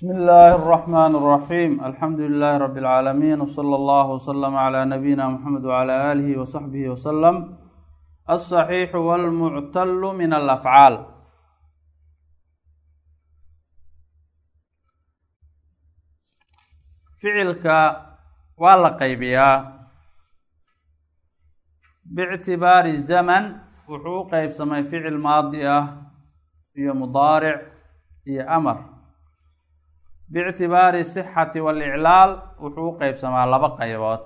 بسم الله الرحمن الرحيم الحمد لله رب العالمين وصلى الله وسلم على نبينا محمد وعلى آله وصحبه وسلم الصحيح والمعتل من الأفعال ficilka waa la qaybiyaa bictibaari zaman wuxuu u qeybsamay ficil maadi ah iyo mudaaric iyo amar biictibaari sixati waliclaal wuxuu u qeybsamaa laba qaybood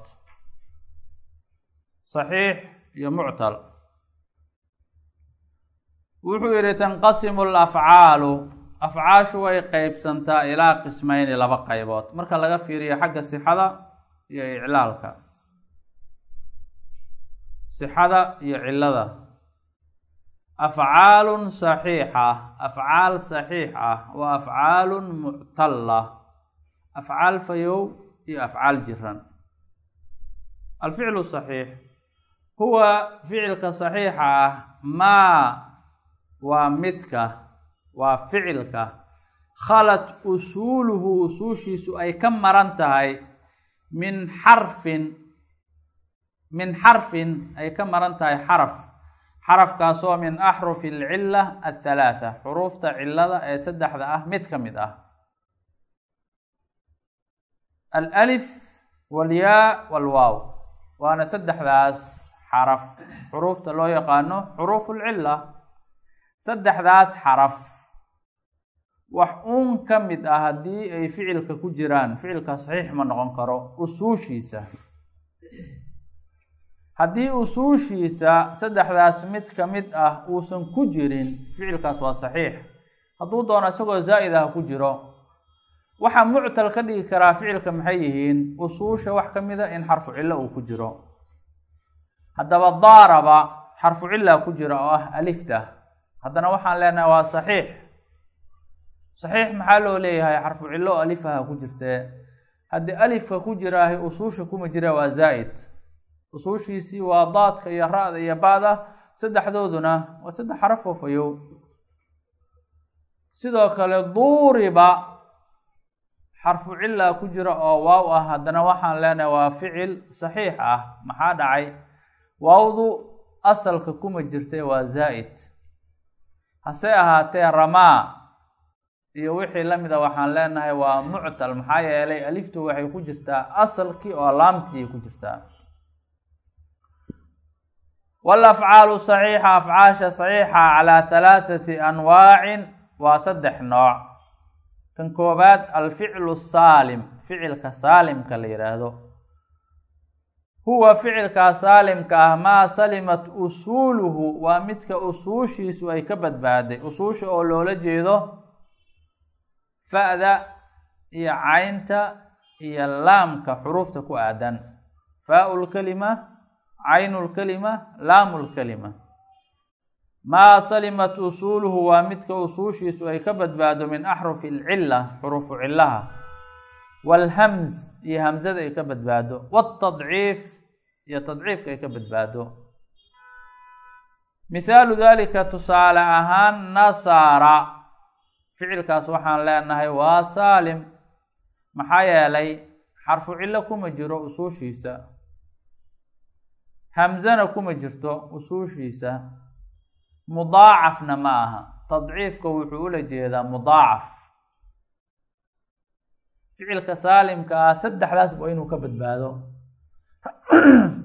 saxiix iyo muctal wuxuu yihi tanqasimu alafcaalu afcaashu way qeybsantaa ilaa qismayni laba qaybood marka laga fiiriyo xagga sixada iyo iclaalka sixada iyo cilada afcaalun saxiixa. Afcaal saxiix ah wa afcaalun muctalla afcaal fayow iyo afcaal jiran alficlu saxiix. Huwa ficilka saxiixa ah maa waa midka waa ficilka khalat usuuluhu usuushiisu ay ka maran tahay min xarfin min xarfin ay ka maran tahay xaraf xarafkaasoo min axrufi alcila athalaatha xuruufta cilada ee saddexda ah mid ka mid ah. Alif walyaa walwaaw waana saddexdaas xaraf. Xuruufta loo yaqaano xuruuf lcila saddexdaas xaraf. Wax uun ka mid ah haddii ay ficilka ku jiraan ficilka saxiix ma noqon karo usuushiisa haddii usuushiisa saddexdaas mid ka mid ah uusan ku jirin ficilkaas waa saxiix. Hadduu doono isagoo zaa'id ah ku jiro waxaa muctal ka dhigi karaa ficilka maxay yihiin? Usuusha wax ka mida in xarfu cillo uu ku jiro. Haddaba daaraba xarfu cilla ku jira oo ah alifta haddana waxaan leenahay waa saxiix. Saxiix maxaa loo leeyahay? Xarfu cillo o alifaha ku jirtee. Haddii alifka ku jiraahay usuusha kuma jira waa zaa'id usuushiisii waa daadka iyo ra-da iyo ba-da saddexdooduna waa saddex xaraf oo fayow. Sidoo kale duuriba xarfu cilla ku jira oo waaw ah haddana waxaan leenahay waa ficil saxiix ah maxaa dhacay? Waawdu asalka kuma jirtay waa zaa'id. Hase ahaatee ramaa iyo wixii la mid a waxaan leenahay waa muctal maxaa yeelay aliftu waxay ku jirtaa asalkii oo laamtii ku jirtaa walafcaalu saxiixa afcaasha saxiixa calaa halaathati anwaacin waa saddex nooc kan koobaad alficlu saalim ficilka saalimka la yidhaahdo huwa ficilkaa saalimka ah maa salimat usuuluhu waa midka usuushiisu ay ka badbaaday usuusha oo loola jeedo fa-da iyo caynta iyo laamka xuruufta ku aadan faa-u lkelima caynu lkelima laamu lkelima maa salimat usuuluhu waa midka usuushiisu ay ka badbaado min axrufi alcila xuruufu cilaha waalhamz iyo hamzada ay ka badbaado. Waatadciif iyo tadciifka ay ka badbaado. Mithaalu dalika tusaale ahaan nasaara. Ficilkaas waxaan leenahay waa saalim. Maxaa yeelay xarfu cillo kuma jiro usuushiisa hamzana kuma jirto usuushiisa mudaacafna ma aha. Tadciifka wuxuu ula jeedaa mudaacaf. Ficilka saalimka ah saddexdaas waa inuu ka badbaado.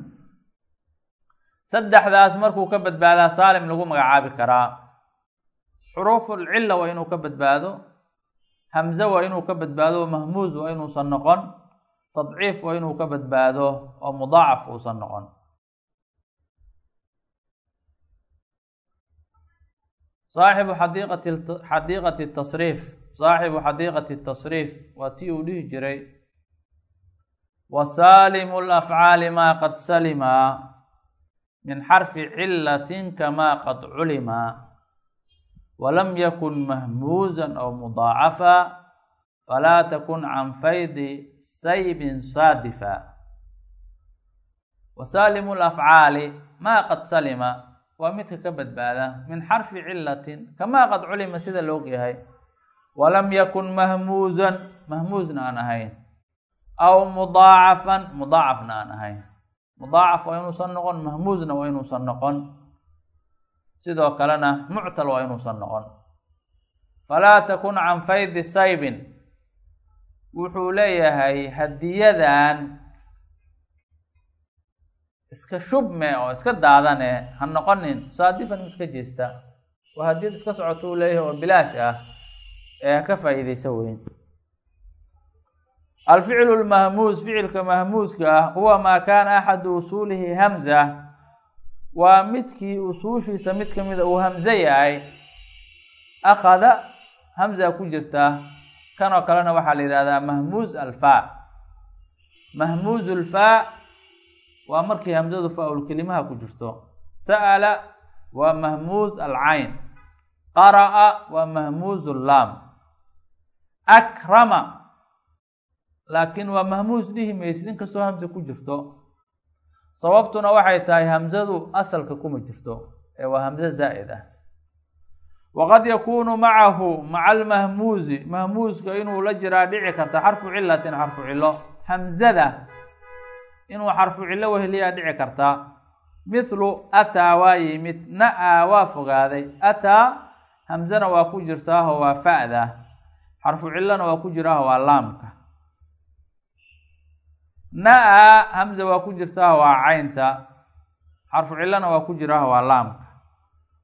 Saddexdaas markuu ka badbaadaa saalim lagu magacaabi karaa. Xuruuful cilla waa inuu ka badbaado. Hamze waa inuu ka badbaado. Mahmuuz waa inuusan noqon. Tadciif waa inuu ka badbaado. Oo mudaacaf uusan noqon saaxibu xadiiqati tasriif saaxibu xadiiqati tasriif waa tii uu dhihi jiray wa saalimu lafcaali maa qad salima min xarfi cilatin kamaa qad culima walam yakun mahmuuzan aw mudaacafa falaa takun can faydi saybin saadifa wa saalimu lafcaali maa qad salima waa midka ka badbaada. Min xarfi cilatin kamaa qad culima sida la og yahay. Walam yakun mahmuuzan mahmuuzna aan ahayn. Aw mudaacafan mudaacafna aan ahayn. Mudaacaf waa inuusan noqon mahmuuzna waa inuusan noqon. Sidoo kalena muctal waa inuusan noqon. Falaa takun can faydi saybin. Wuxuu leeyahay hadiyadan iska shubme oo iska daadane ha noqonin. Saadifan mid ka jeesta waa hadiyad iska socoto uu leeyahay oo bilaash ah ee ha ka faa'iidaysa weyn. Alficlu lmahmuus ficilka mahmuuska ah huwa maa kaana axadu usuulihi hamza. Waa midkii usuushiisa mid ka mida uu hamze yahay akada hamza ku jirta. Kanoo kalena waxaa la yidhahdaa mahmuuz alfaa. Mahmuuz ulfaa waa markii hamzadu faa-ul kelimaha ku jirto. Sa'ala waa mahmuuz alcayn. Qara'a waa mahmuuz llaam akrama laakiin waa mahmuuz dhihi maysid inkastoo hamze ku jirto. Sababtuna waxay tahay hamzadu asalka kuma jirto ee waa hamze zaa'id ah waqad yakunu macahu maca almahmuuzi mahmuuska inuu la jiraa dhici karta xarfu cilatin xarfu cilo hamzada inuu xarfu cilo weheliyaa dhici karta. Mithlu ataa waa yimid na-a waa fogaaday ataa hamzana waa ku jirtaaho waa fa'da. Xarfu cilona waa ku jiraaho waa laamka. Na-a hamza waa ku jirtaaho waa caynta. Xarfu cilona waa ku jiraaho waa laamka.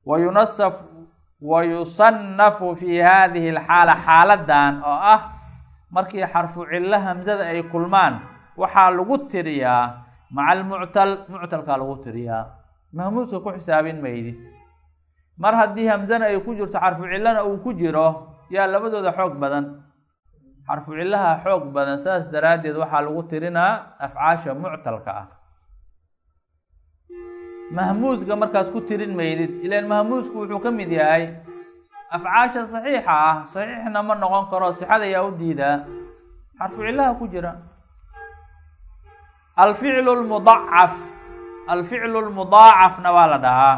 Wa yunasaf wa yusanafu fi hadihi alxaala xaaladan oo ah markii xarfu cilo hamzada ay kulmaan waxaa lagu tiriyaa maca almuctal muctalkaa lagu tiriyaa mahmuuska ku xisaabin maydi. Mar haddii hamzana ay ku jirto xarfu cilona uu ku jiro yaa labadooda xoog badan. Xarfu cilaha xoog badan saas daraaddeed waxaa lagu tirinaa afcaasha muctalka ah. Mahmuuska markaas ku tirin maydid ilaan mahmuusku wuxuu ka mid yahay afcaasha saxiixa ah saxiixna ma noqon karo sixada ayaa u diidaa. Xarfu cilaha ku jira alficlu lmudacaf alficlu lmudaacafna waa la dhahaa.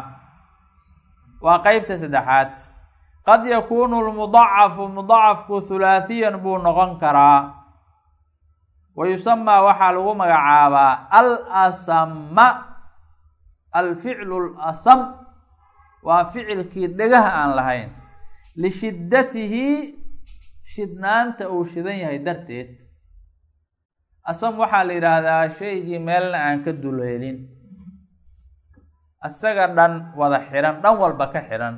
waa qeybta saddexaad. qad yakunu lmudacafu mudacafku hulaathiyan buu noqon karaa. wa yusamaa waxaa lagu magacaabaa al asama alficlu lasam waa ficilkii dhegaha aan lahayn. lishiddatihi shidnaanta uu shidan yahay darteed asam waxaa la yidhaahdaa shaygii meelna aan ka duleelin. Isaga dhan wada xihan dhan walba ka xihan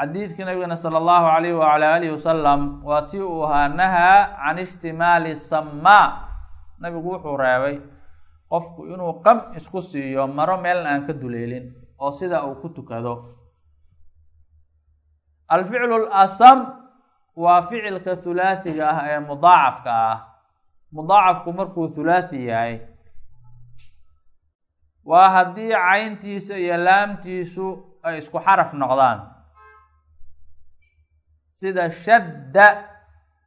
xadiidkii nabigana sala allahu alayh wala alihi wasalam waa tii uu ahaa nahaa can ishtimaali samaa nabigu wuxuu reebay qofku inuu qam isku siiyo maro meelna aan ka duleelin oo sida uu ku tukado. Alficlu lasam waa ficilka hulaathiga ah ee mudaacafka ah. Mudaacafku markuu hulaathi yahay waa haddii cayntiisa iyo laamtiisu ay isku xaraf noqdaan. Sida shadda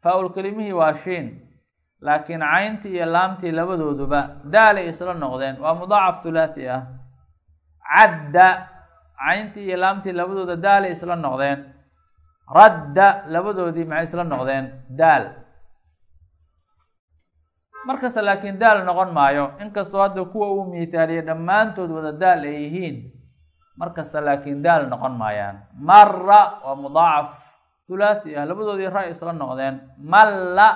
faa-ul kelimihii waa shiin laakiin cayntii iyo laamtii labadooduba daalay isla noqdeen. Waa mudaacaf hulaathi ah. Cadda cayntii iyo laamtii labadooda daalay isla noqdeen radda labadoodii maxay isla noqdeen? Daal. Markasta laakiin daal noqon maayo. Inkastoo hadda kuwa uu miithaaliyay dhammaantood wada daal ay yihiin markasta laakiin daal noqon maayaan. Mara waa mudaacaf. Hulaathi ah labadoodii ra isla noqdeen. Malla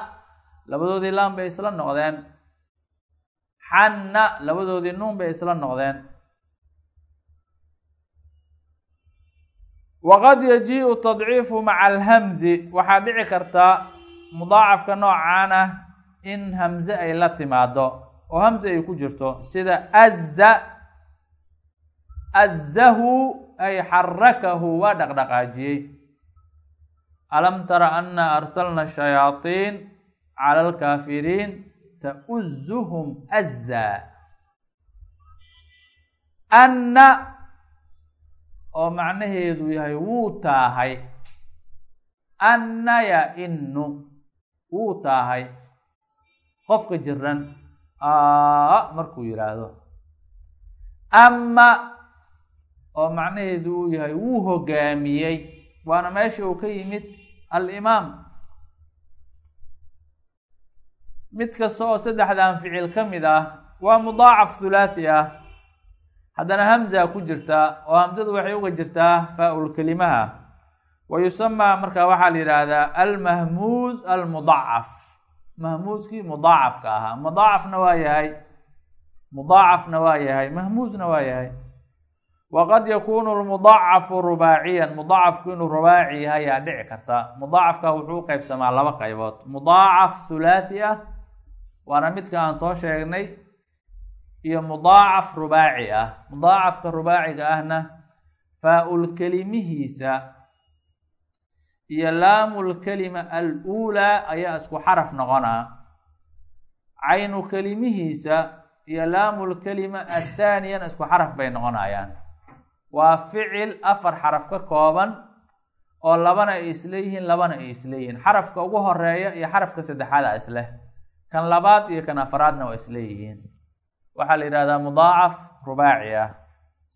labadoodii laan bay isla noqdeen. Xanna labadoodii nuun bay isla noqdeen waqad yajiiu tadciifu maca alhamzi waxaa dhici karta mudaacafka noocaan ah in hamze ay la timaado oo hamze ay ku jirto. sida azza azzahu ay xarakahu waa dhaqdhaqaajiyey alam tara ana arsalna shayaaطiin cala alkaafiriin tauzuhum azza anna oo macnaheedu yahay wuu taahay. Anna ya-inu wuu taahay. Qofka jiran aa markuu yidhaahdo ama oo macnaheedu uu yahay wuu hogaamiyey. Waana meesha uu ka yimid alimaam. Mid kasta oo saddexdan ficil ka mid ah waa mudaacaf thulaathi ah haddana hamza ku jirta oo hamzadu waxay uga jirtaa faa-ul kelimaha. Wa yusamaa marka waxaa la yidhaahdaa almahmuuz almudacaf mahmuuskii mudaacafka ahaa. Mudaacafna waa yahay. Mudaacafna waa yahay. Mahmuuzna waa yahay. Waqad yakunu lmudacafu rubaaciyan. Mudaacafku inuu rubaaci yahay yaa dhici karta. Mudaacafka wuxuu u qeybsamaa laba qaybood. Mudaacaf thulaathi ah waana midka aan soo sheegnay iyo mudaacaf rubaaci ah. Mudaacafka rubaaciga ahna faa-ul kelimihiisa iyo laamulkelima aluulaa ayaa isku xaraf noqonaa caynu kelimihiisa iyo laamulkelima athaaniyana isku xaraf bay noqonayaan. Waa ficil afar xaraf ka kooban oo labana ay isleeyihiin labana ay isleeyihiin xarafka ugu horreeya iyo xarafka saddexaada isleh kan labaad iyo kan afaraadna waa isleeyihiin waxaa la yidhahdaa mudaacaf rubaaci ah.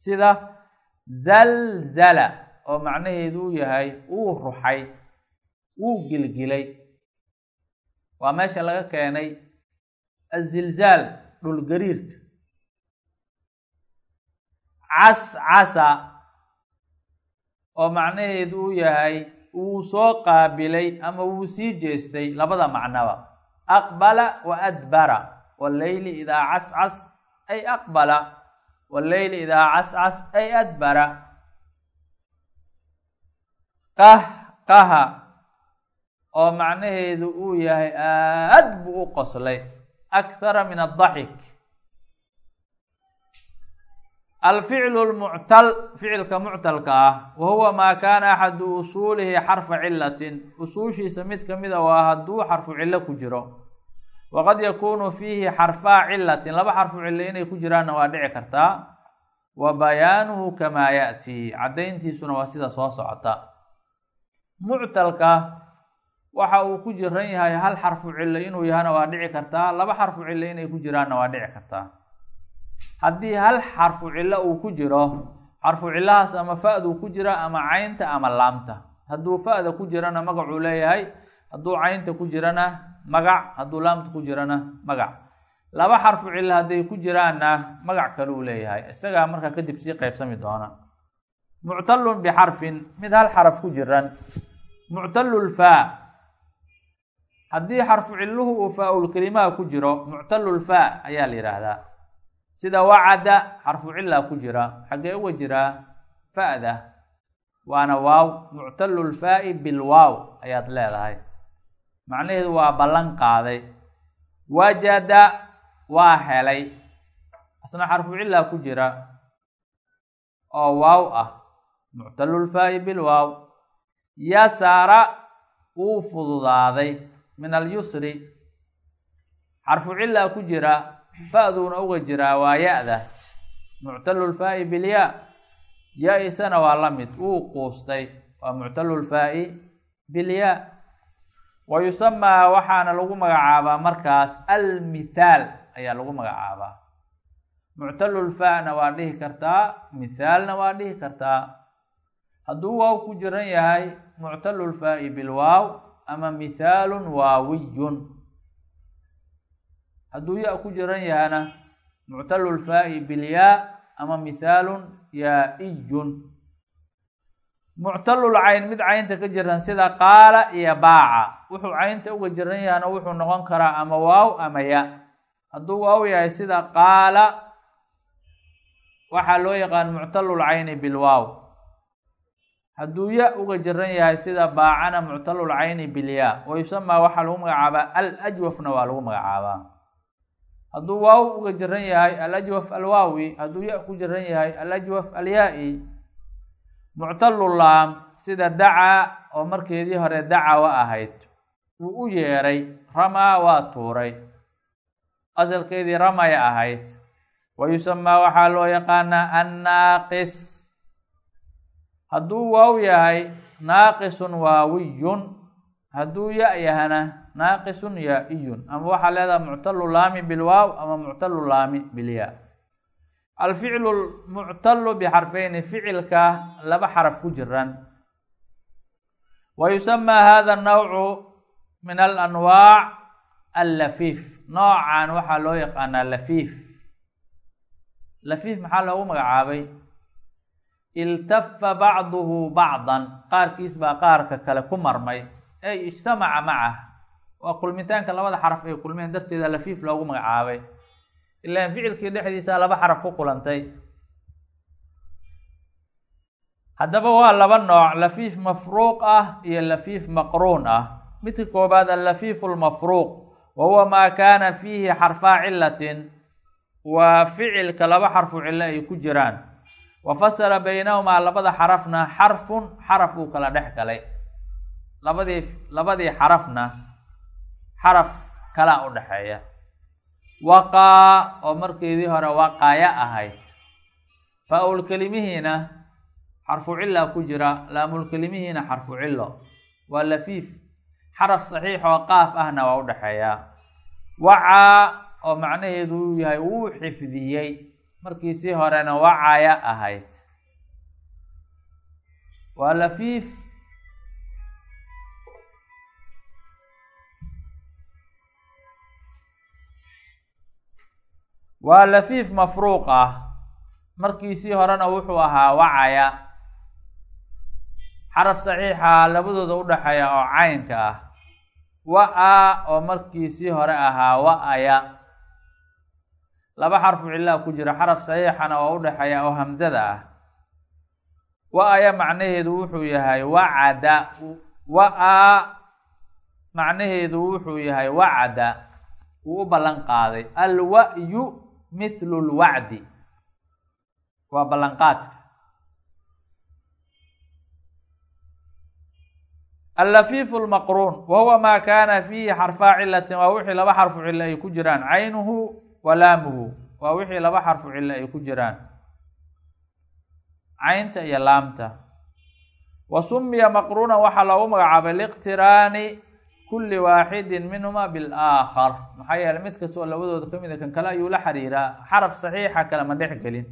Sida zalzala oo macnaheedu uu yahay wuu ruxay wuu gilgilay. Waa meesha laga keenay azilzaal dhulgariirka. Cascasa oo macnaheedu uu yahay wuu soo qaabilay ama wuu sii jeestay labada macnaba. Aqbala wa adbara walleyli idaa cascas ay aqbala walleyli idaa cascas ay adbara qah qaha oo macnaheedu uu yahay aad buu u qoslay akhara min addaxik alficlu lmuctal ficilka muctalka ah wa huwa maa kaana axadu usuulihi xarfa cilatin usuushiisa mid kamida waa hadduu xarfu cillo ku jiro waqad yakunu fiihi xarfaa cilatin laba xarfu cillo inay ku jiraanna waa dhici kartaa wa bayaanuhu kamaa yaأtii caddayntiisuna waa sida soo socota muctalka waxa uu ku jiran yahay hal xarfu cillo inuu yahana waa dhici kartaa laba xarfu cillo inay ku jiraanna waa dhici kartaa haddii hal xarfu cillo uu ku jiro xarfu cillahaas ama fa-duu ku jira ama caynta ama laamta hadduu fa-da ku jirana magacuu leeyahay hadduu caynta ku jirana magac hadduu laamta ku jirana magac. Laba xarfu cillo hadday ku jiraanna magac kale uu leeyahay. Isagaa markaa kadib sii qeybsami doona. Muctalun bixarfin mid hal xaraf ku jiran. Muctalulfaa haddii xarfu cilluhu uu faa-ulkelimaha ku jiro muctalulfaa ayaa la yidhaahdaa sida wacada xarfu cillaa ku jira. Xaggee uga jiraa fa-da waana waaw. Muctalulfaa'i bilwaaw ayaad leedahay macnaheedu waa ballan qaaday wajada waa helay. Asna xarfu cillaa ku jira. Oo waaw ah. Muctalulfaa'i bilwaaw yasara wuu fududaaday. Min alyusri xarfu cillaa ku jira. Fa-duuna uga jiraa waa ya-da. Muctalulfaa'i bilyaa ya-isana waa la mid. Wuu quustay. Waa muctalulfaa'i bilyaa wa yusamaa waxaana lagu magacaabaa markaas almithaal ayaa lagu magacaabaa muctalulfaa-na waa dhihi kartaa mithaalna waa dhihi kartaa hadduu waaw ku jiran yahay muctalulfaa'i bilwaaw ama mithaalun waawiyun hadduu ya ku jiran yahana muctalulfaa'i bilyaa ama mithaalun yaa-iyun muctalul cayn mid caynta ka jiran sida qaala iyo baaca. Wuxuu caynta uga jiran yahana wuxuu noqon karaa ama waaw ama ya. Hadduu waaw yahay sida qaala waxaa loo yaqaan muctalul cayni bilwaaw hadduu ya uga jiran yahay sida baacana muctalul cayni bilyaa wa yusamaa waxaa lagu magacaabaa al ajwafna waa lagu magacaabaa. Hadduu waaw uga jiran yahay alajwaf alwaawi hadduu ya ku jiran yahay alajwaf alyaa-i muctalulaam sida dacaa oo markeedii hore dacawa ahayd wuu u yeeray ramaa waa tuuray. Asalkeedii ramaya ahayd. Wa yusamaa waxaa loo yaqaanaa annaaqis. Hadduu waaw yahay naaqisun waawiyun hadduu ya yahana naaqisun yaa-iyun ama waxaa leedaha muctalu laami bilwaaw ama muctalu laami bilyaa alficlu muctalu bixarfeyni ficilka laba xaraf ku jiran wa yusamaa hada nawcu min alanwaac allafiif noocan waxaa loo yaqaanaa lafiif lafiif maxaa loogu magacaabay iltafa bacduhu bacdan qaarkiis baa qaarka kale ku marmay ey ijtamaca macah waa kulmitaanka labada xaraf ay kulmeen darteeda lafiif loogu magacaabay ilaan ficilkii dhexdiisa laba xaraf ku kulantay. Haddaba waa laba nooc lafiif mafruuq ah iyo lafiif maqruun ah. Midka koobaad allafiifu lmafruuq wa huwa maa kaana fiihi xarfaa cilatin waa ficilka laba xarfu cilo ay ku jiraan. Wa fasala baynahumaa labada xarafna xarfun xaraf uu kala dhex galay. Labadii labadii xarafna xaraf kalaa u dhexeeya waqaa oo markeedii hore waqaya ahayd. Faa-ul kelimihiina xarfu cila ku jira. Laamul kelimihiina xarfu cilo waa lafiif. Xaraf saxiix oo qaaf ahna waa u dhexeeyaa wacaa oo macnaheedu uu yahay wuu xifdiyey. Markiisii horena wacaya ahayd. Waa lafiif waa lafiif mafruuq ah. Markiisii horena wuxuu ahaa wacaya. Xaraf saxiixa labadooda u dhexeeya oo caynka ah. Wa-a oo markiisii hore ahaa wa-aya. Laba xarfu cilaa ku jira xaraf saxiixana oo u dhexeeya oo hamzada ah. Wa-aya macnaheedu wuxuu yahay wacada. Wa-a macnaheedu wuxuu yahay wacada. Wuu u ballan qaaday. Alwa-yu mithlu lwacdi. Waa ballanqaadka. Allafiifu lmaqruun wa huwa maa kaana fiihi xarfaa cilatin waa wixii laba xarfu cilo ay ku jiraan. Caynuhu wa laamuhu waa wixii laba xarfu cilo ay ku jiraan. Caynta iyo laamta. Wa sumiya maqruunan waxaa loogu magacaabay liqtiraani kulli waaxidin minhuma bilaakhar maxaa yeeley mid kastoo labadooda ka mida kan kale ayuu la xiriiraa xaraf saxiixa kale ma dhex gelin.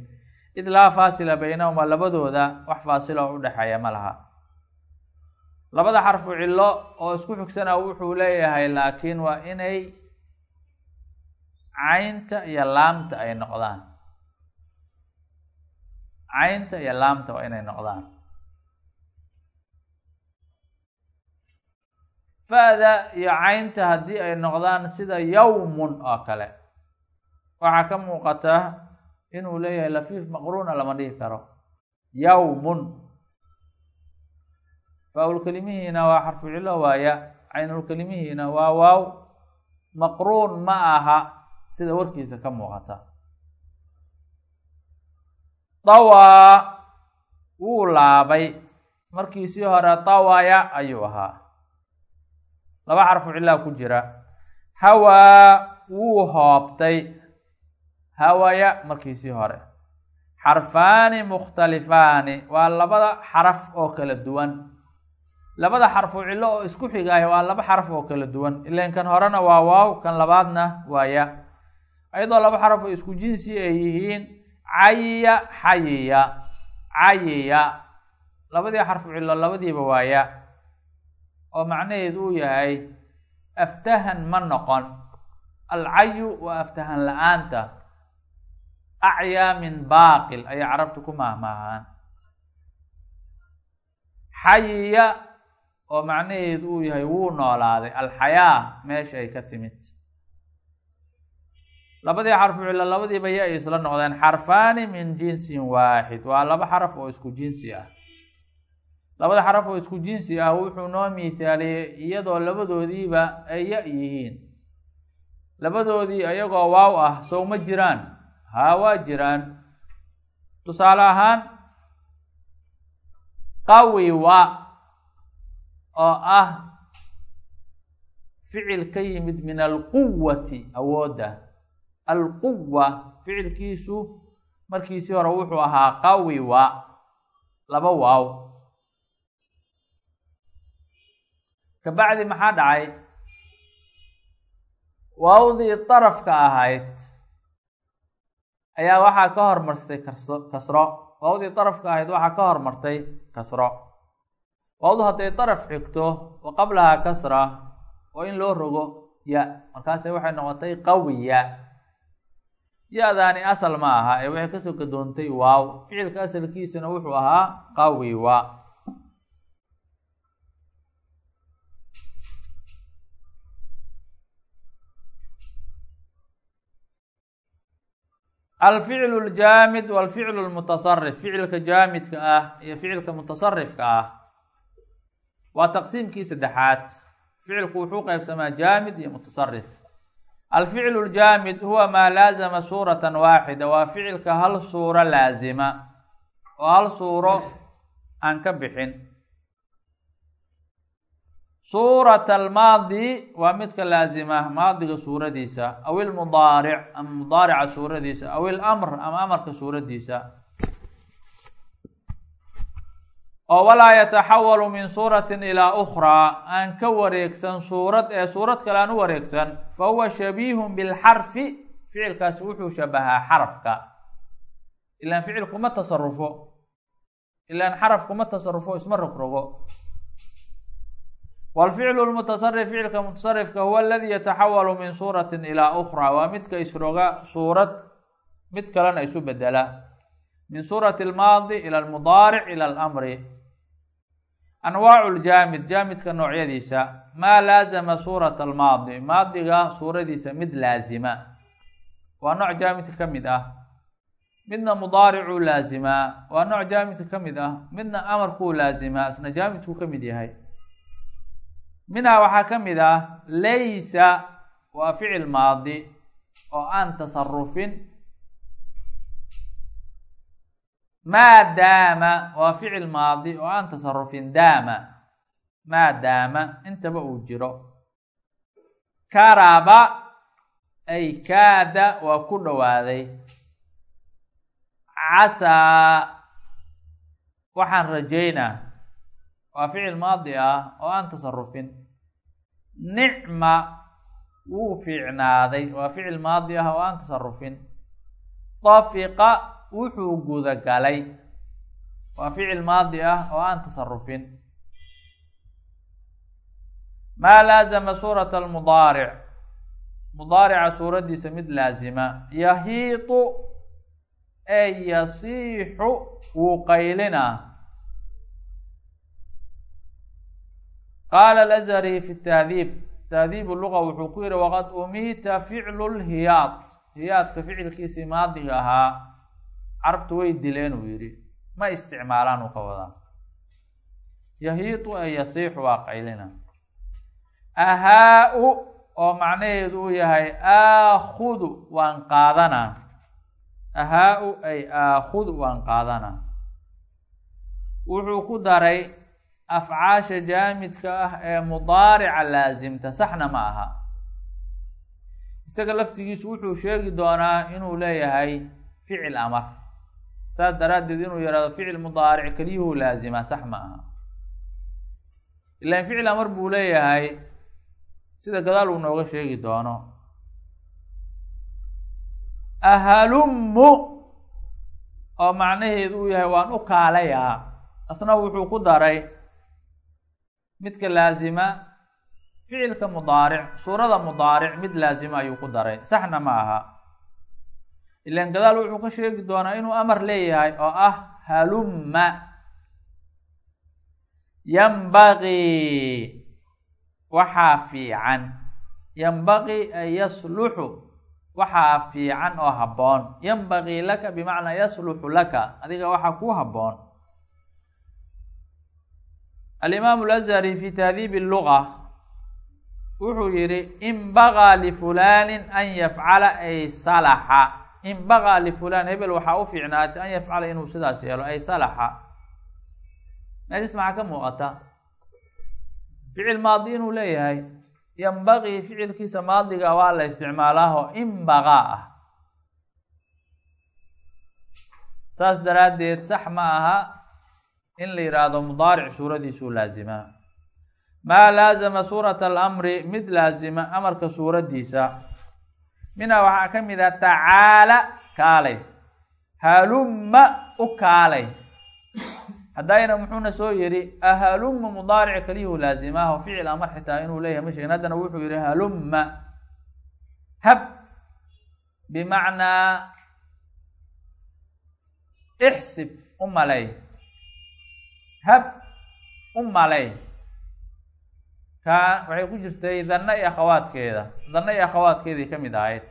Id laa faasila baynahuma labadooda wax faasilo oo u dhexeeya ma laha. Labada xarfu cilo oo isku xigsana wuxuu leeyahay laakiin waa inay caynta iyo laamta ay noqdaan. Caynta iyo laamta waa inay noqdaan fa-da iyo caynta haddii ay noqdaan sida yawmun oo kale. Waxaa ka muuqata inuu leeyahay lafiif maqruuna lama dhihi karo. Yawmun. Faa-ul kelimihiina waa xarfu cilo waaya caynul kelimihiina waa waaw. Maqruun ma aha sida warkiisa ka muuqata. Dawaa wuu laabay. Markiisii hore dawaya ayuu ahaa laba xarfu cilaa ku jira. Hawaa wuu hoobtay. Hawaya markiisii hore. Xarfaani mukhtalifaani waa labada xaraf oo kala duwan. Labada xarfu cilo oo isku xigaayo waa laba xaraf oo kala duwan. Ilan kan horena waa waaw kan labaadna waa ya. Ayadoo laba xaraf oo isku jinsi ay yihiin cayiya xayiya cayiya labadii xarfu cilo labadiiba waa ya oo macnaheedu uu yahay aftahan ma noqon. Alcayu waa aftahan la'aanta. Acyaa min baaqil. Ayay carabtu ku maahmaahaan xayiya oo macnaheedu uu yahay wuu noolaaday. Alxayaa meesha ay ka timid. Labadii xarfu cilo labadiiba ya ay isla noqdeen xarfaani min jinsin waaxid waa laba xaraf oo isku jinsi ah labada xaraf oo isku jinsi ah wuxuu noo miithaaliyey iyadoo labadoodiiba ay ya yihiin. Labadoodii iyagoo waaw ah sow ma jiraan. Haa waa jiraan. Tusaale ahaan qawiwa oo ah ficil ka yimid min alquwati awoodda alquwa ficilkiisu markiisii hore wuxuu ahaa qawiwa laba waaw kabacdi maxaa dhacay? Waawdii darafka ahayd. Ayaa waxaa ka hormartay kasro waawdii darafka ahayd waxaa ka hormartay kasro. Waawdu hadday daraf xigto wa qablahaa kasra oo in loo rogo ya. Markaase waxay noqotay qawiya. Ya-daani asal ma aha ee waxay ka soo gadoontay waaw. Ficilka asalkiisana wuxuu ahaa qawiwa alficlu ljaamid walficlu lmutasarif ficilka jaamidka ah iyo ficilka mutasarifka ah waa taqsiimkii saddexaad. ficilku wuxuu qeybsamaa jaamid iyo mutasarif alficlu ljaamid huwa maa laazama suuratan waaxida waa ficilka hal suuro laazima oo hal suuro aan ka bixin suurat almaadi waa midka laazima maadiga suuradiisa aw ilmudaaric ama mudaarica suuradiisa aw ilamr ama amarka suuradiisa. Oo walaa yataxawalu min suuratin ilaa ukhraa aan ka wareegsan suurad ee suurad kale aan u wareegsan fa huwa shabiihun bilxarfi ficilkaasi wuxuu shabahaa xarafka. Ilaan ficil kuma tasarufo ilaan xaraf kuma tasarufo isma rogrogo wlficlu lmutasarif ficilka mutasarifka huwa aladi yataxawalu min suuratin ilaa ukhraa waa midka isroga suurad mid kalena isu bedela min suurati almaadi ila almudaaric ila alamri. Anwaacu ljaamid jaamidka noocyadiisa maa laazama suurata almaadi maadiga suuradiisa mid laazima. Waa nooc jaamidka ka mid ah. Midna mudaaricuu laazimaa waa nooc jaamidka ka mid ah. Midna amarkuu laazimaa isna jaamidkuu ka mid yahay minhaa waxaa ka mid ah laysa waa ficil maadi oo aan tasarufin maa daama waa ficil maadi oo aan tasarufin daama. Maa daama intaba uu jiro. Karaba ay kaada waa ku dhowaaday casaa waxaan rajaynaa. Waa ficil maadi ah oo aan tasarufin nicma wuu fiicnaaday. Waa ficil maadi ah oo aan tasarufin dafiqa wuxuu gudagalay. Waa ficil maadi ah oo aan tasarufin maa laazama suurata almudaaric. Mudaarica suuraddiisa mid laazima. Yahiitu ee yasiixu wuu qaylina qaala alazhari fi tahdiib tahdiib luga wuxuu ku yihi waqad umiita ficlu lhiyaad hiyaadka ficilkiisii maadiga ahaa. carabtu way dileen uu yidhi ma isticmaalaan uu ka wadaa yahiitu ee yasiixu waa qaylina ahaa-u oo macnaheedu uu yahay aakhudu waan qaadanaa ahaa-u ay aakhudu waan qaadanaa wuxuu ku daray afcaasha jaamidka ah ee mudaarica laasimta saxna ma aha. Isaga laftigiisu wuxuu sheegi doonaa inuu leeyahay ficil amar. Saas daraaddeed inuu yihahdo ficil mudaaric keliyuhu laazima sax ma aha. Ilaan ficil amar buu leeyahay sida gadaal uu nooga sheegi doono. Ahalummu oo macnaheedu uu yahay waan u kaalayaa. Asna wuxuu ku daray midka laazima ficilka mudaaric suurada mudaaric mid laazima ayuu ku daray. Saxna ma aha. Ilaan gadaal wuxuu ka sheegi doonaa inuu amar leeyahay oo ah halumma yambagii waxaa fiican. Yambagii ay yasluxu waxaa fiican oo habboon. Yambagii laka bimacnaa yasluxu laka. Adiga waxaa kuu habboon alimaamu alazhari fi tahdiib luga wuxuu yihi inbagaa lifulanin an yafcala ay salaxa. Inbagaa lifulan hebel waxaa u fiicnaatay an yafcala inuu sidaas yeelo ay salaxa. Meeshas maxaa ka muuqata? Ficil maadi inuu leeyahay yambagii ficilkiisa maadiga waa la isticmaalaaho inbagaa ah. Saas daraaddeed sax ma aha in la yidhaahdo mudaaric suuradiisuu laazimaa maa laazama suurata alamri mid laazima amarka suuraddiisa minhaa waxaa ka mid ah tacaala kaalay halumma u kaalay haddayna muxuuna soo yihi ahalumma mudaaric keliyahu laazimaah oo ficil amar xitaa inuu leeyahay ma sheegin haddana wuxuu yihi halumma hab bimacnaa ixsib u malay hab u malay kaa waxay ku jirtay danna iyo akhawaadkeeda. Danna iyo akhawaadkeedii ka mid ahayd.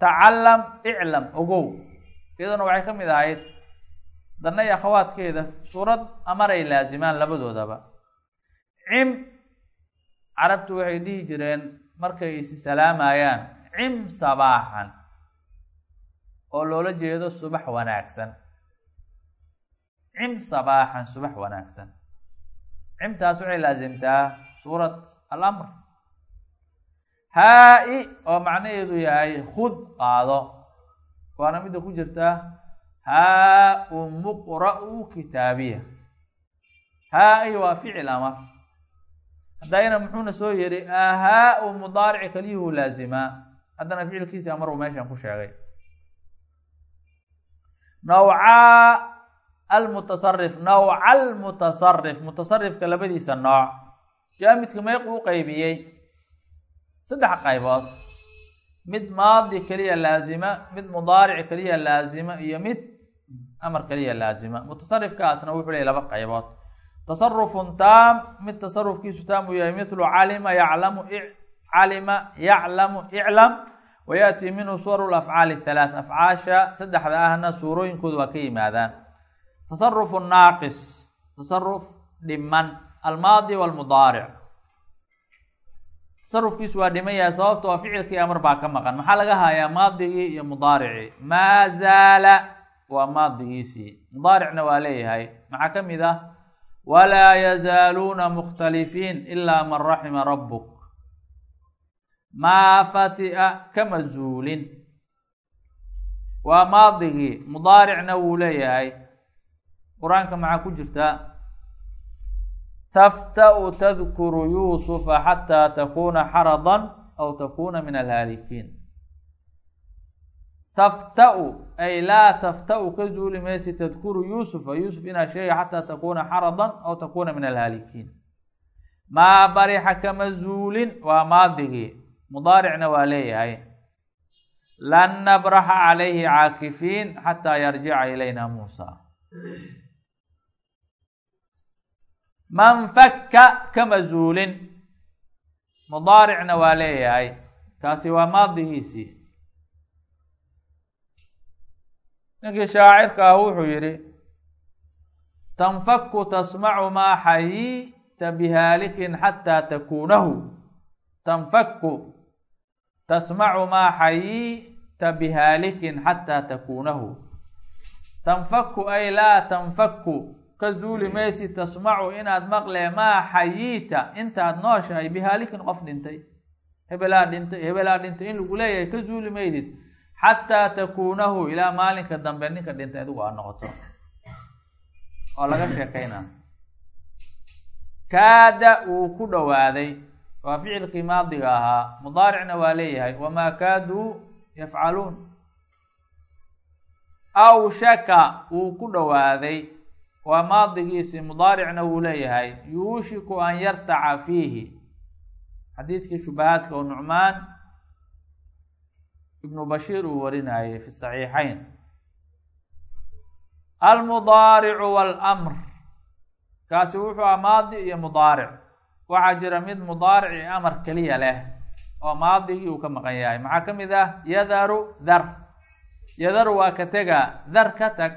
Tacalam iclam ogow. Iyaduna waxay ka mid ahayd danna iyo akhawaadkeeda suurad amaray laazimaan labadoodaba. Cim carabtu waxay dhihi jireen markay isi salaamayaan cim sabaaxan oo loola jeedo subax wanaagsan cim sabaaxan subax wanaagsan. Cimtaas waxay laasimtaa suurat alamr. Haa-i oo macnaheedu yahay khud qaado. Waana midda ku jirta haa-u muqra-u kitaabiya. Haa-i waa ficil amar haddayna muxuuna soo yihi ahaa-u mudaarici keliyuhu laazimaa haddana ficilkiisi amar uu meeshan ku sheegay. Nawcaa almutasarif nawca almutasarif mutasarifka labadiisa nooc. Jaamidka meequ u qaybiyey? Saddex qaybood. Mid maadi keliya laazima mid mudaaric keliya laazima iyo mid amar keliya laazima. Mutasarifkaasna wuxuu leeyahy laba qaybood. Tasarufun taam mid tasarufkiisu taam uu yahay mithlu calima yaclamu calima yaclamu iclam wayaأti minhu suwar afcaali halaath afcaasha saddexda ahna suurooyinkooda waa ka yimaadaan tasarufu naaqis. Tasaruf dhiman almaadi walmudaaric tasarufkiisu waa dhiman yahay sababto waa ficilkii amar baa ka maqan. Maxaa laga hayaa? Maadigii iyo mudaaricii maa zaala. Waa maadigiisii mudaaricna waa leeyahay. Maxaa ka mid ah? Walaa yazaaluuna mukhtalifiin ilaa man raxima rabuk maa fatia kama zuulin waa maadigii mudaaricna wuu leeyahay qur'aanka maxaa ku jirta? Tafta-u tadkuru yuusufa xataa takuna xaradan aw takuna min alhaalikiin. Tafta-u ay laa tafta-u ka zuuli maysi tadkuru yuusufa. Yuusuf inaad sheega xataa takuna xaradan aw takuna min alhaalikiin. Maa barixa kama zuulin waa maadigii mudaaricna waa leeyahay. Lan nabraxa calayhi caakifiin xataa yarjica ilayna muusa man fakka kama zuulin. Mudaaricna waa leeyahay. Kaasi waa maadigiisii ninkii shaacirka ah wuxuu yihi tanfaku tasmacu maa xayita bihaalikin xataa takuunahu. Tanfaku tasmacu maa xayita bihaalikin xataa takuunahu. Tanfaku ay laa tanfaku ka zuuli tasmacu inaad maqlee maa xayiita intaad nooshahay bihaalikin qof dhintay hebelaa dhintay hebelaa dhintay in lagu leeyahay ka zuuli maydid xataa takuunahu ilaa maalinka dambe ninka dhintay adigu aad noqoto. Oo laga sheekaynaa. Kaada wuu ku dhowaaday waa ficilkii maadiga ahaa. Mudaaricna waa leeyahay wamaa kaaduu yafcaluun. Aw shaka wuu ku dhowaaday waa maadigiisii mudaaricna wuu leeyahay. Yuushiku an yartaca fiihi. Xadiidkii shubahaadka oo nucmaan ibnu bashiir uu warinayay fi saxiixayn. Almudaaricu walamr kaasi wuxuu ah maadi iyo mudaaric. Waxaa jira mid mudaaric iyo amar keliya leh oo maadigii uu ka maqan yahay. Maxaa ka mid ah? Yadaru dar. Yadaru waa ka tegaa dar ka tag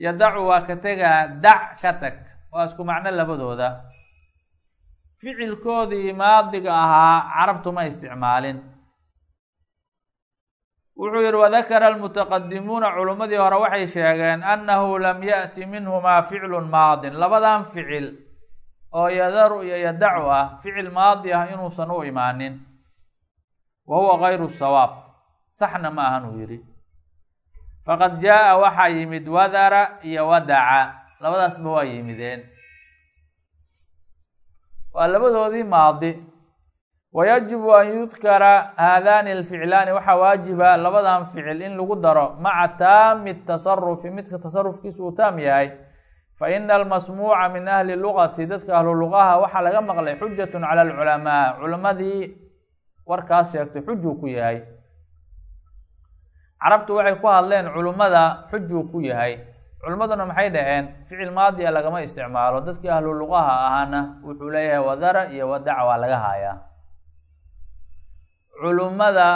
yadacu waa ka tegaa dac ka tag waa isku macno labadooda. Ficilkoodii maadiga ahaa carabtu ma isticmaalin. Wuxuu yihi wadakara almutaqadimuuna culummadii hore waxay sheegeen annahu lam yaأti minhumaa ficlu maadin. Labadan ficil oo yadaru iyo yadacu ah ficil maadi ah inuusan u imaanin. Wa huwa gayru sawaab. Saxna ma ahan uu yihi faqad jaa waxaa yimid wadara iyo wadaca. Labadaasba waa yimideen. Waa labadoodii maadi. Wayajibu an yudkara haadani alficlaani waxaa waajiba labadan ficil in lagu daro maca taami tasarufi midka tasarufkiisa uu taam yahay. Faina almasmuuca min ahli lugati dadka ahlu lugaha waxaa laga maqlay xujatun cala alculamaa. Culammadii warkaas sheegtay xujuu ku yahay carabtu waxay ku hadleen culimmada xujuu ku yahay. Culimmaduna maxay dhaheen ficil maadiya lagama isticmaalo. Dadkii ahlu lugaha ahaana wuxuu leeyahay wadara iyo wadaca waa laga haayaa culimmada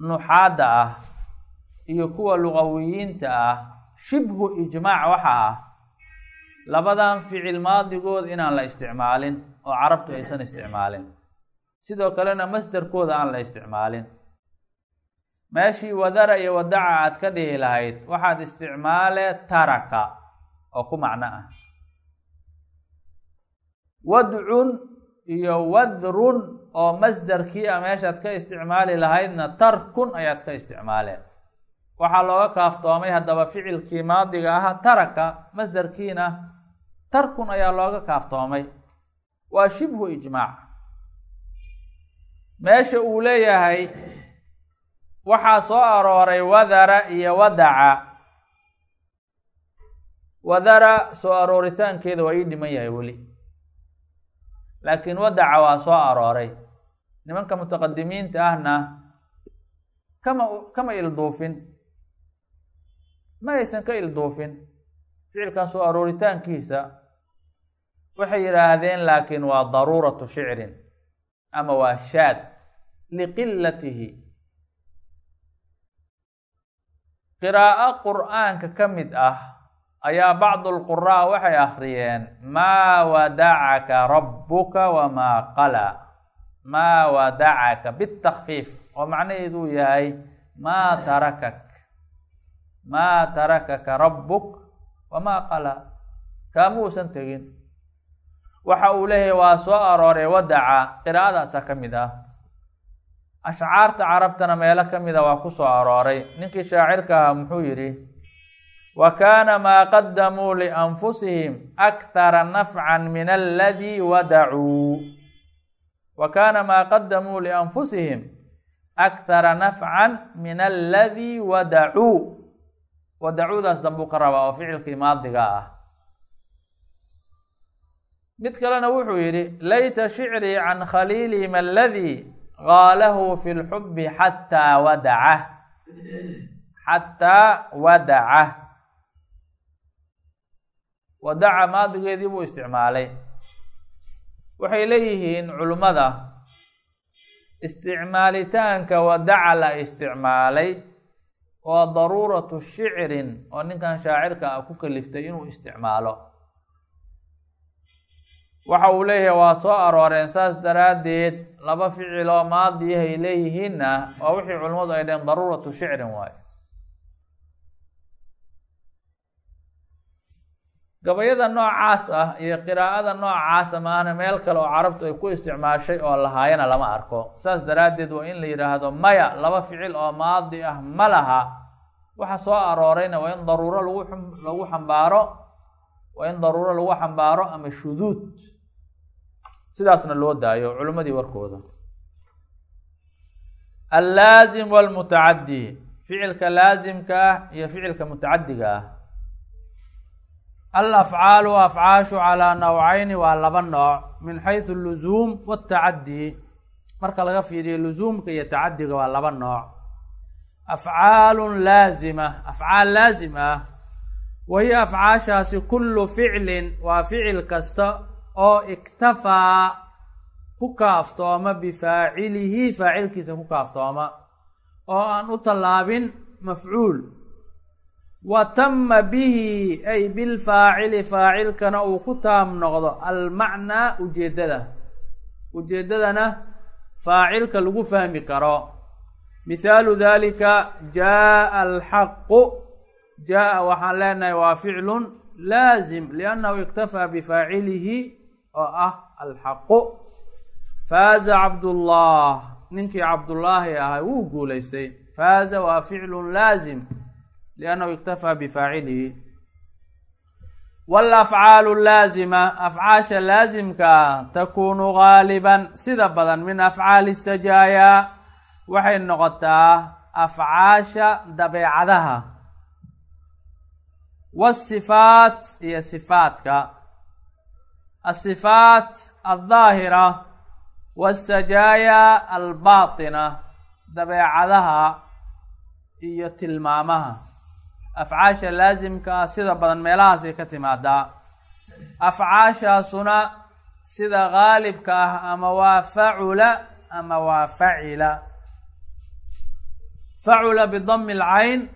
nuxaadda ah iyo kuwa lugawiyiinta ah shibhu ijmaac waxa ah labadan ficil maadigood inaan la isticmaalin oo carabtu aysan isticmaalin. Sidoo kalena masderkooda aan la isticmaalin meeshii wadara iyo wadaca aad ka dhihi lahayd waxaad isticmaale taraka oo ku macno ah. Wadcun iyo wadrun oo masderkii a meeshaad ka isticmaali lahaydna tarkun ayaad ka isticmaaleen waxaa looga kaaftoomay haddaba ficilkii maadiga ahaa taraka masderkiina tarkun ayaa looga kaaftoomay. Waa shibhu ijmaac meesha uu leeyahay waxaa soo arooray wadara iyo wadaca. Wadara soo arooritaankeeda waa ii dhiman yahay weli. Laakiin wadaca waa soo arooray. Nimanka mutaqadimiinta ahna kama kama ilduufin ma aysan ka ilduufin ficilkan soo arooritaankiisa waxay yidhaahdeen laakiin waa daruuratu shicrin ama waa shaad liqilatihi qiraa'o qur'aanka ka mid ah ayaa bacdu lquraa waxay akhriyeen maa wadacaka rabbuka wamaa qala. Maa wadacaka bitakfiif oo macnaheedu uu yahay maa tarakak. Maa tarakaka rabbuk wamaa qala. Kaama uusan tegin. Waxa uu leeyahay waa soo arooray wadaca qiraa'adaasa ka mid ah ashcaarta carabtana meelo ka mida waa ku soo arooray. Ninkii shaacirka ahaa muxuu yidhi wa kaana maa qadamuu lianfusihim akhara nafcan min aladii wadacuu wa kaana maa qadamuu lianfusihim akhara nafcan min aladii wadacuu wadacuudaas dambuu ka rabaa oo ficilkii maadiga ah. Mid kalena wuxuu yidhi layta shicrii can khaliilihim aladii qaalahu fi lxubi xataa wadaca xataa wadaca wadaca maadigeedii buu isticmaalay. Waxay leeyihiin culimmada isticmaalitaanka wadaca la isticmaalay waa daruuratu shicrin oo ninkan shaacirka ah ku kaliftay inuu isticmaalo waxa uu leeyahay waa soo arooreen saas daraaddeed laba ficil oo maadiyahay leeyihiinna waa wixii culimmadu ay dhaheen daruuratu shicrin waayo. Gabayada noocaas ah iyo qiraa'ada noocaasa maahna meel kale oo carabtu ay ku isticmaashay oo lahaayana lama arko. Saas daraaddeed waa in la yidhaahdo maya laba ficil oo maadi ah ma laha. Waxa soo aroorayna waa in daruuro lagu lagu xambaaro waa in daruuro lagu xambaaro ama shuduud sidaasna loo daayo culimmadii warkooda. Allaazim walmutacaddi ficilka laasimka ah iyo ficilka mutacaddiga ah. Alafcaalu afcaashu calaa nawcayni waa laba nooc min xaysu luzuum watacaddi marka laga fiiriyo luzuumka iyo tacaddiga waa laba nooc. Afcaalun laazima afcaal laazim ah wahiya afcaashaasi kullu ficlin waa ficil kasta oo iktafaa ku kaaftooma bifaacilihi faacilkiisa ku kaaftooma oo aan u tallaabin mafcuul. Wa tama bihi ay bilfaacili faacilkana uu ku taam noqdo. Almacnaa ujeeddada. Ujeeddadana faacilka lagu fahmi karo. Mithaalu dalika jaaa alxaqu jaa waxaan leenahay waa ficlun laazim liannahu iktafaa bifaacilihi oo ah alxaqu. Faaza cabdullah. Ninkii cabdullaahi ahay wuu guulaystay. Faaza waa ficlun laazim liannahu iktafaa bifaacilihi. Walafcaalu laazima afcaasha laasimkaa takuunu gaaliban sida badan min afcaali sajaayaa waxay noqotaa afcaasha dabeecadaha. Wasifaat iyo sifaadka asifaat aldaahira wasajaaya albaatina dabeecadaha iyo tilmaamaha. afcaasha laasimka ah sida badan meelahaasay ka timaadaa afcaashaasuna sida gaalibka ah ama waa facula ama waa facila facula bidami alcayn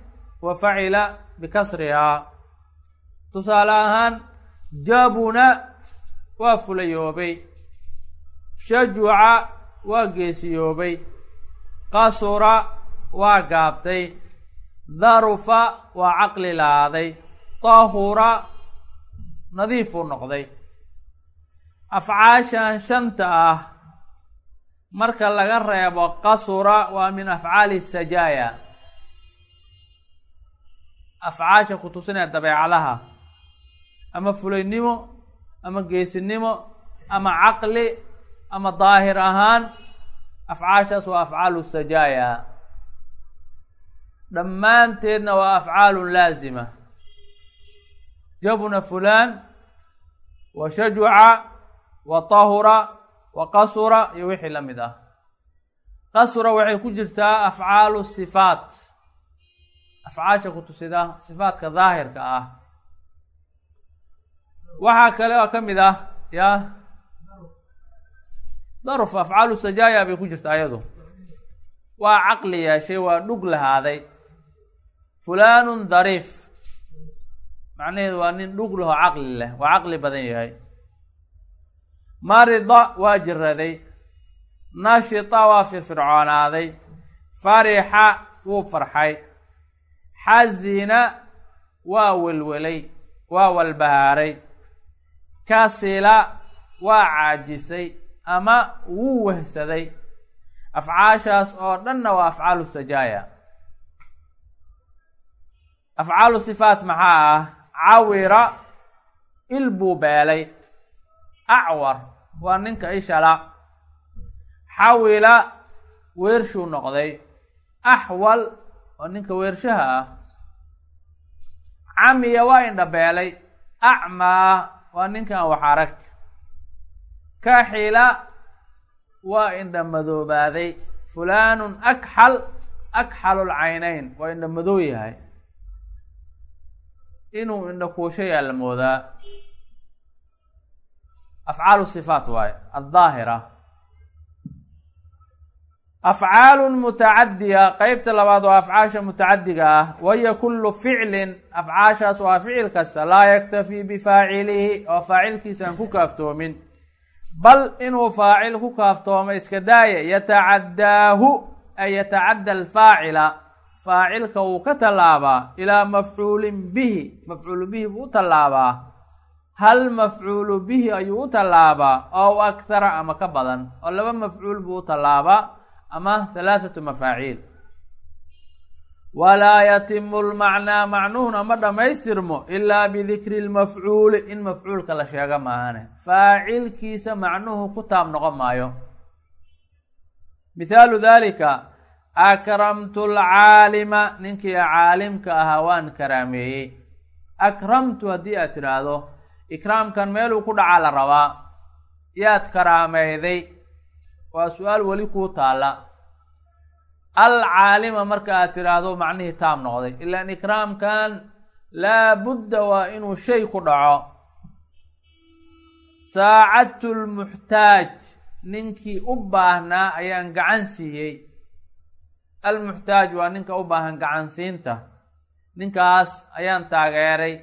wa facila bikasrihaa tusaale ahaan jabuna waa fulayoobay shajuca waa geesiyoobay. Qasura waa gaabtay. Darufa waa caqli laaday. Tahura nadiifuu noqday. Afcaashan shanta ah marka laga reebo qasura waa min afcaali sajaaya. Afcaasha ku tusinaya dabeecadaha ama fulaynimo ama geesinimo ama caqli ama daahir ahaan afcaashaas waa afcaalu sajaaya dhammaanteedna waa afcaalun laazima. Jabuna fulaan wa shajuca wa tahura wa qasura iyo wixii la mid ah. Qasura waxay ku jirtaa afcaalu sifaat. Afcaasha ku tusida sifaadka daahirka ah waxaa kale oo ka mid ah ya? Darf afcaalu sajaaya bay ku jirtaa ayadu. Waa caqli yeeshay waa dhug lahaaday. Fulaanun dariif. Macnaheedu waa nin dhug laho caqli leh waa caqli badan yahay. Marida waa jiraday. Nashita waa firfircoonaaday. Farixa wuu farxay. Xazina waa welwelay waa walbahaaray kasila waa caajisay ama wuu wehsaday afcaashaas oo dhanna waa afcaalu sajaaya. Afcaalu sifaat maxaa ah? Cawira il buu beelay acwar waa ninka ishala xawila weershuu noqday. Axwal waa ninka weershaha ah. Camiya waa indhabeelay acmaa waa ninkan wax arag kaxila waa indha madoobaaday. Fulaanun akxal akxalul caynayn. Waa indha madoow yahay. Inuu indha kuushayaa la moodaa afcaalu sifaat waaye. Addaahira afcaalun mutacadiya qeybta labaad waa afcaasha mutacadiga ah wahiya kullu ficlin afcaashaas waa ficil kasta laa yaktafii bifaacilihi oo faacilkiisaan ku kaaftoomin. Bal inuu faacil ku kaaftoomo iska daaya yatacaddaahu ay yatacadda alfaacila faacilka wuu ka tallaabaa ilaa mafcuulin bihi mafcuulu bihi buu u tallaabaa. Hal mafcuulu bihi ayuu u tallaabaa oo akhara ama ka badan oo laba mafcuul buu u tallaabaa ama halaathatu mafaaciil walaa yatimu lmacnaa macnuhuna ma dhammaystirmo ilaa bidikri lmafcuuli in mafcuulka la sheego maahane faacilkiisa macnuhu ku taab noqon maayo mithaalu dalika akramtu alcaalima ninkii caalimka ahaa waan karaameeyey akramtu haddii aad tidhaahdo ikraamkan meeluu ku dhacaa la rabaa yaad karaameyday waa su'aal weli kuu taalla. Alcaalima marka aad tidhaahdo macnihii taam noqday. Ilaan ikraamkan laabudda waa inuu shay ku dhaco. Saacadtu lmuxtaaj ninkii u baahnaa ayaan gacan siiyey. Almuxtaaj waa ninka u baahan gacansiinta. Ninkaas ayaan taageeray.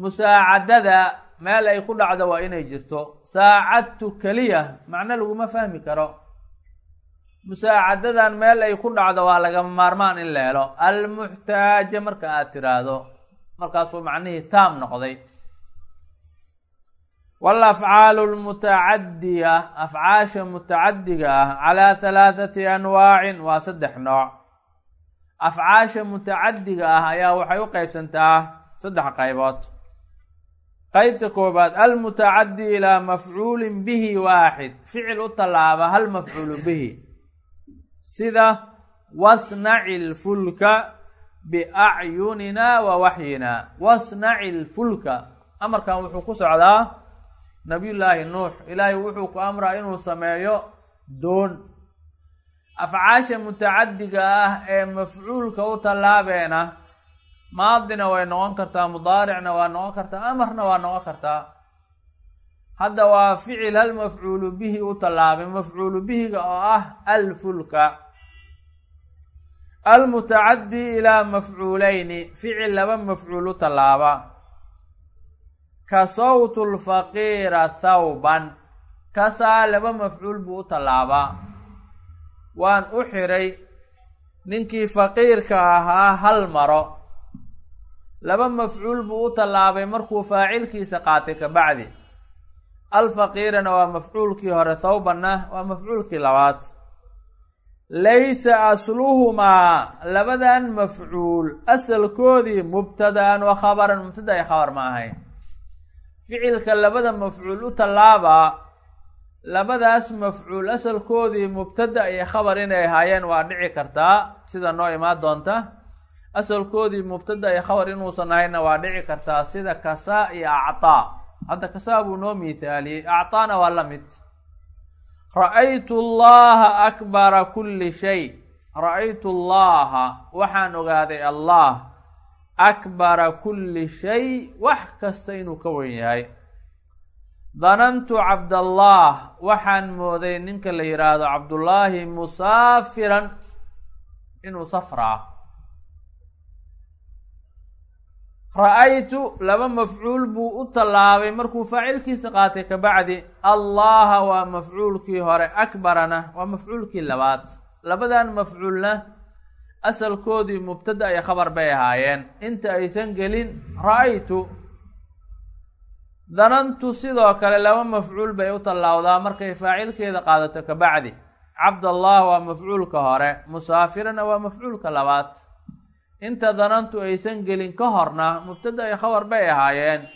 Musaacadada meel ay ku dhacdo waa inay jirto. Saacadtu keliya macno laguma fahmi karo. Musaacadadan meel ay ku dhacdo waa lagama maarmaan in la helo. Almuxtaaja marka aad tiraahdo markaasuu macnihii taam noqday. Walafcaalu lmutacadiya afcaasha mutacadiga ah calaa halaathati anwaacin waa saddex nooc. Afcaasha mutacadiga ah ayaa waxay u qeybsantaa saddex qaybood qeybta koobaad almutacadi ilaa mafcuulin bihi waaxid. Ficil u tallaaba hal mafcuulu bihi. Sida wasnaci lfulka biacyunina wa waxyina. Wasnaci lfulka amarkan wuxuu ku socdaa nabiyullaahi nuux. Ilaahay wuxuu ku amraa inuu sameeyo doon. Afcaasha mutacadiga ah ee mafcuulka u tallaabeena maadina way noqon kartaa mudaaricna waa noqon kartaa amarna waa noqon kartaa. Hadda waa ficil hal mafcuulu bihi u tallaabay. Mafcuulu bihiga oo ah alfulka almutacaddi ilaa mafcuuleyni ficil laba mafcuul u tallaaba. Ka sawtu lfaqiira thawban. Kasaa laba mafcuul buu u tallaabaa waan u xiray. Ninkii faqiirka ahaa hal maro laba mafcuul buu u tallaabay markuu faacilkiisa qaatay kabacdi alfaqiirana waa mafcuulkii hore thawbanna waa mafcuulkii labaad. Laysa asluhumaa labadan mafcuul asalkoodii mubtadaan wa khabaran mubtada ay khabar ma ahayn. Ficilka labada mafcuul u tallaabaa labadaas mafcuul asalkoodii mubtada iyo khabar inay ahaayeen waa dhici kartaa sida noo imaan doonta asalkoodii mubtada iyo khabar inuusan ahaynna waa dhici kartaa sida kasaa iyo actaa hadda kasaa buu noo miithaaliyey actaana waa la mid. Ra'aytu allaha akbara kulli shay. Ra'aytu allaha waxaan ogaaday allah akbara kulli shay wax kasta inuu ka wen yahay. Danantu cabdallah waxaan mooday ninka la yidhaahdo cabdullaahi musaafiran inuu safraa ra'aytu laba mafcuul buu u tallaabay markuu faacilkiisa qaatay kabacdi allaha waa mafcuulkii hore akbarana waa mafcuulkii labaad. Labadan mafcuulna asalkoodii mubtada iyo khabar bay ahaayeen. Inta aysan gelin ra'aytu danantu sidoo kale laba mafcuul bay u tallaawdaa markay faacilkeeda qaadato kabacdi cabdallah waa mafcuulka hore musaafirana waa mafcuulka labaad inta danantu aysan gelin ka horna mubtada iyo khabar bay ahaayeen.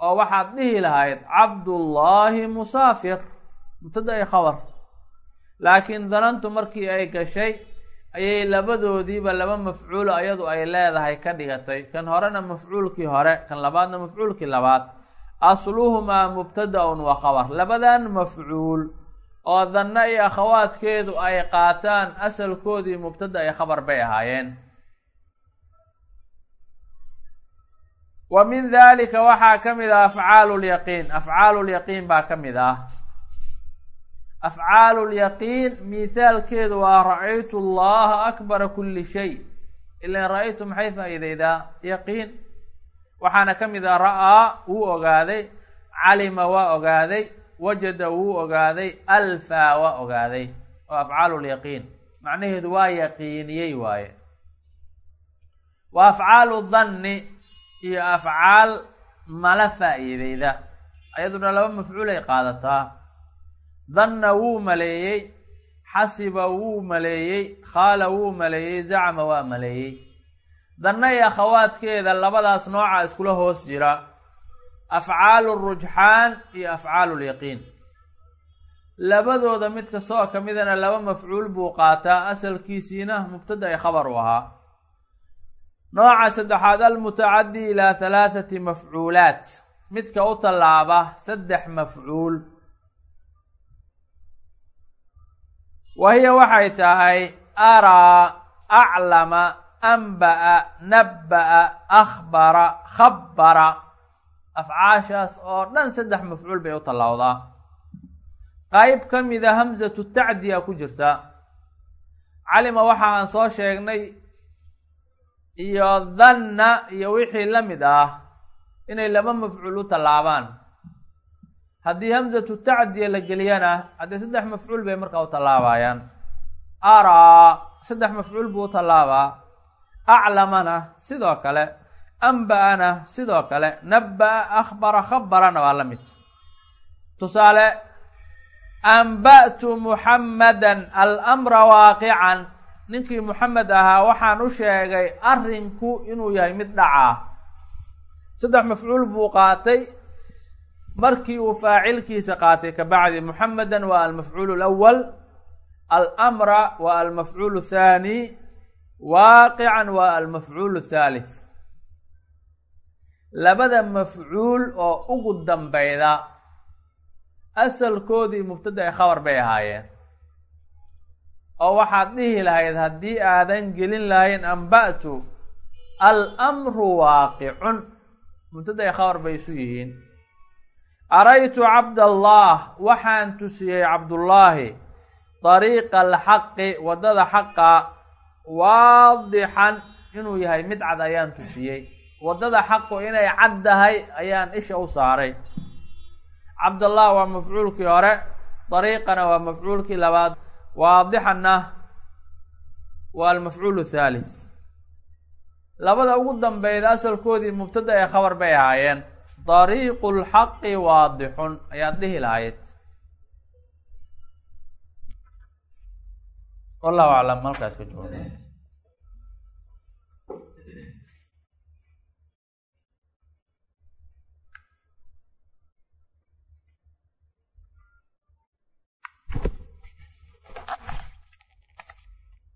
Oo waxaad dhihi lahayd cabdullaahi musaafir. Mubtada iyo khabar. Laakiin danantu markii ay gashay ayay labadoodiiba laba mafcuulo iyadu ay leedahay ka dhigatay. Kan horena mafcuulkii hore kan labaadna mafcuulkii labaad. Asluhumaa mubtada-un wa khabar. Labadan mafcuul oo danna iyo akhawaadkeedu ay qaataan asalkoodii mubtada iyo khabar bay ahaayeen wa min dalika waxaa ka mid ah afcaalu lyaqiin afcaalu lyaqiin baa ka mid ah. Afcaalu lyaqiin mithaalkeedu waa ra'aytu allaha akbara kulli shay. Ilan ra'aytu maxay faa-iideydaa yaqiin. Waxaana ka mid ah ra'aa wuu ogaaday. Calima waa ogaaday. Wajada wuu ogaaday. Alfaa waa ogaaday. Waa afcaalu lyaqiin macnaheedu waa yaqiiniyey waaye. Wa afcaalu danni iyo afcaal mala faa-iideyda ayaduna laba mafcuulay qaadataa. Danna wuu maleeyey xasiba wuu maleeyey khaala wuu maleeyey zacma waa maleeyey. Danna iyo akhawaadkeeda labadaas nooca iskula hoos jira. Afcaalu rujxaan iyo afcaalu lyaqiin labadooda mid kastoo ka midana laba mafcuul buu qaataa. Asalkiisiina mubtada ay khabar u ahaa nooca saddexaad almutacaddi ilaa halaathati mafcuulaat. Midka u tallaaba saddex mafcuul. Wa hiya waxay tahay araa aclama anba'a nabba'a akhbara khabbara. Afcaashaas oo dhan saddex mafcuul bay u tallaawdaa qayb ka mida hamsatu tacdiya ku jirta. Calima waxa aan soo sheegnay iyo danna iyo wixii la mid ah inay laba mafcuul u tallaabaan. Haddii hamsatu tacdiya la geliyana haddii saddex mafcuul bay markaa u tallaabayaan araa saddex mafcuul buu u tallaabaa. Aclamana sidoo kale. Anba'ana sidoo kale. Nabba'a akhbara khabarana waa la mid. Tusaale anba'tu muxammadan alamra waaqican ninkii muxamed ahaa waxaan u sheegay arrinku inuu yahay mid dhacaa. Saddex mafcuul buu qaatay. Markii uu faacilkiisa qaatay kabacdi muxameda waa almafcuul lawal almra waa almafcuul thaani waaqican waa almafcuul thalith labada mafcuul oo ugu dambeyda asalkoodii mubtada e khabar bay ahaayeen oo waxaad dhihi lahayd haddii aadan gelin lahayn amba'tu almru waaqicun. Mubtada e khabar bay isu yihiin. Araytu cabdallah waxaan tusiyey cabdullaahi dariiqa alxaqi waddada xaqa waadixan inuu yahay mid cad ayaan tusiyey. Waddada xaqu inay cad tahay ayaan isha u saaray. Cabdallah waa mafcuulkii hore dariiqana waa mafcuulkii labaad waadixanna waa almafcuul thalith labada ugu dambeyda asalkoodii mubtada ee khabar bay ahaayeen. Dariiqu lxaqi waadixun ayaad dhihi lahayd. Wallahu aclam halkaas ka jooga